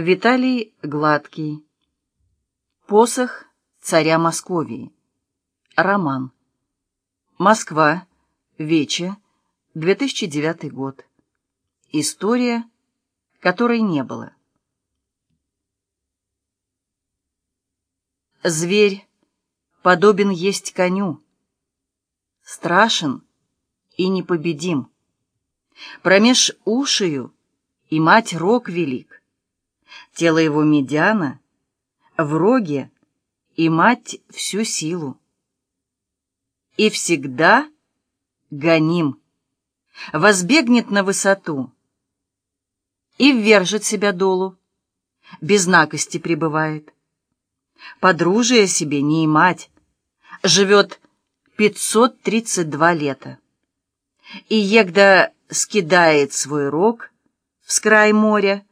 Виталий Гладкий. Посох царя Московии. Роман. Москва. Вече. 2009 год. История, которой не было. Зверь подобен есть коню, страшен и непобедим. Промеж ушию и мать рог велик. Тело его медяна, в роге и мать всю силу. И всегда гоним, возбегнет на высоту и ввержет себя долу, без накости пребывает. Подружия себе не имать, живет 532 лета. И егда скидает свой рог в скрай моря,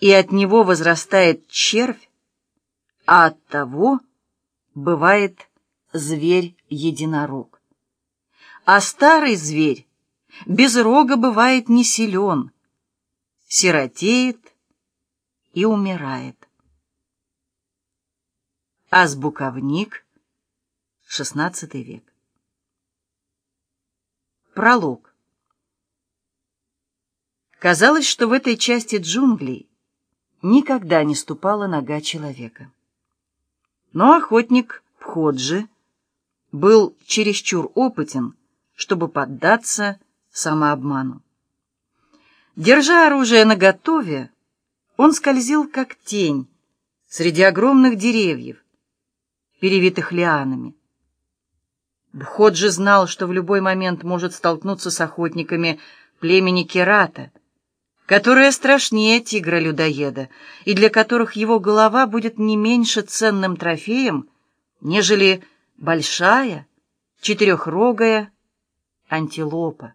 и от него возрастает червь, а от того бывает зверь-единорог. А старый зверь без рога бывает не силен, сиротеет и умирает. Азбуковник, XVI век. Пролог. Казалось, что в этой части джунглей никогда не ступала нога человека. Но охотник Пходжи был чересчур опытен, чтобы поддаться самообману. Держа оружие наготове, он скользил как тень среди огромных деревьев, перевитых лианами. Бходжи знал, что в любой момент может столкнуться с охотниками племени Керата — которые страшнее тигра-людоеда, и для которых его голова будет не меньше ценным трофеем, нежели большая, четырехрогая антилопа.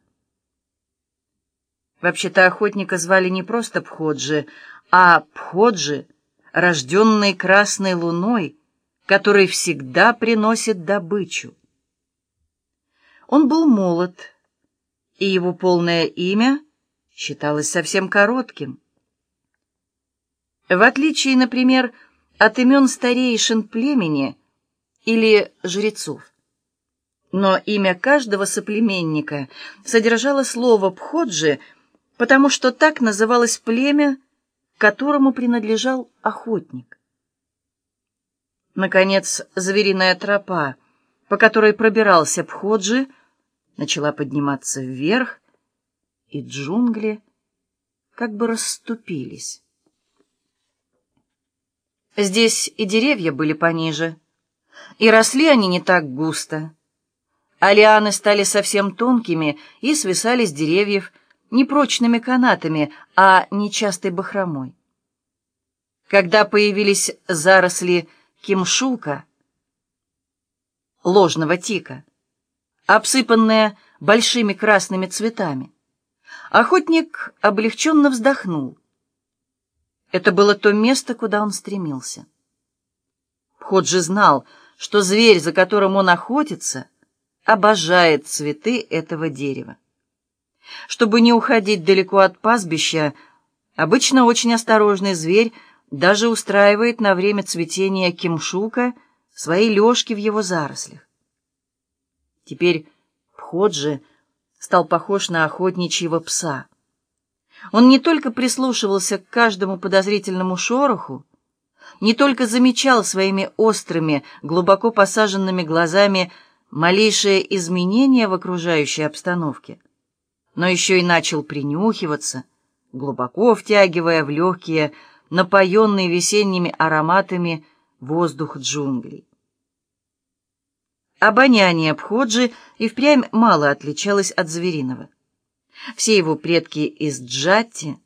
Вообще-то охотника звали не просто Пходжи, а Пходжи, рожденный красной луной, который всегда приносит добычу. Он был молод, и его полное имя — считалось совсем коротким. В отличие, например, от имен старейшин племени или жрецов. Но имя каждого соплеменника содержало слово «пходжи», потому что так называлось племя, которому принадлежал охотник. Наконец, звериная тропа, по которой пробирался Пходжи, начала подниматься вверх, и джунгли как бы расступились. Здесь и деревья были пониже, и росли они не так густо. А лианы стали совсем тонкими и свисали с деревьев не прочными канатами, а нечастой бахромой. Когда появились заросли кимшука, ложного тика, обсыпанные большими красными цветами, Охотник облегченно вздохнул. Это было то место, куда он стремился. Ходжи знал, что зверь, за которым он охотится, обожает цветы этого дерева. Чтобы не уходить далеко от пастбища, обычно очень осторожный зверь даже устраивает на время цветения кимшука свои лёжки в его зарослях. Теперь Пходжи стал похож на охотничьего пса. Он не только прислушивался к каждому подозрительному шороху, не только замечал своими острыми, глубоко посаженными глазами малейшее изменение в окружающей обстановке, но еще и начал принюхиваться, глубоко втягивая в легкие, напоенные весенними ароматами воздух джунглей. Обоняние Бходжи и впрямь мало отличалось от звериного. Все его предки из Джатти,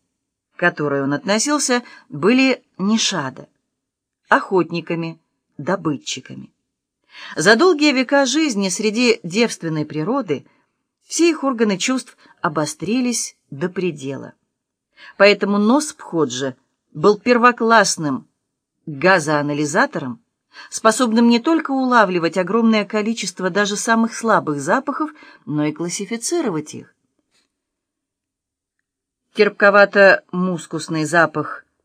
к которой он относился, были нишада, охотниками, добытчиками. За долгие века жизни среди девственной природы все их органы чувств обострились до предела. Поэтому нос Пходжа был первоклассным газоанализатором, способным не только улавливать огромное количество даже самых слабых запахов, но и классифицировать их. Терпковато-мускусный запах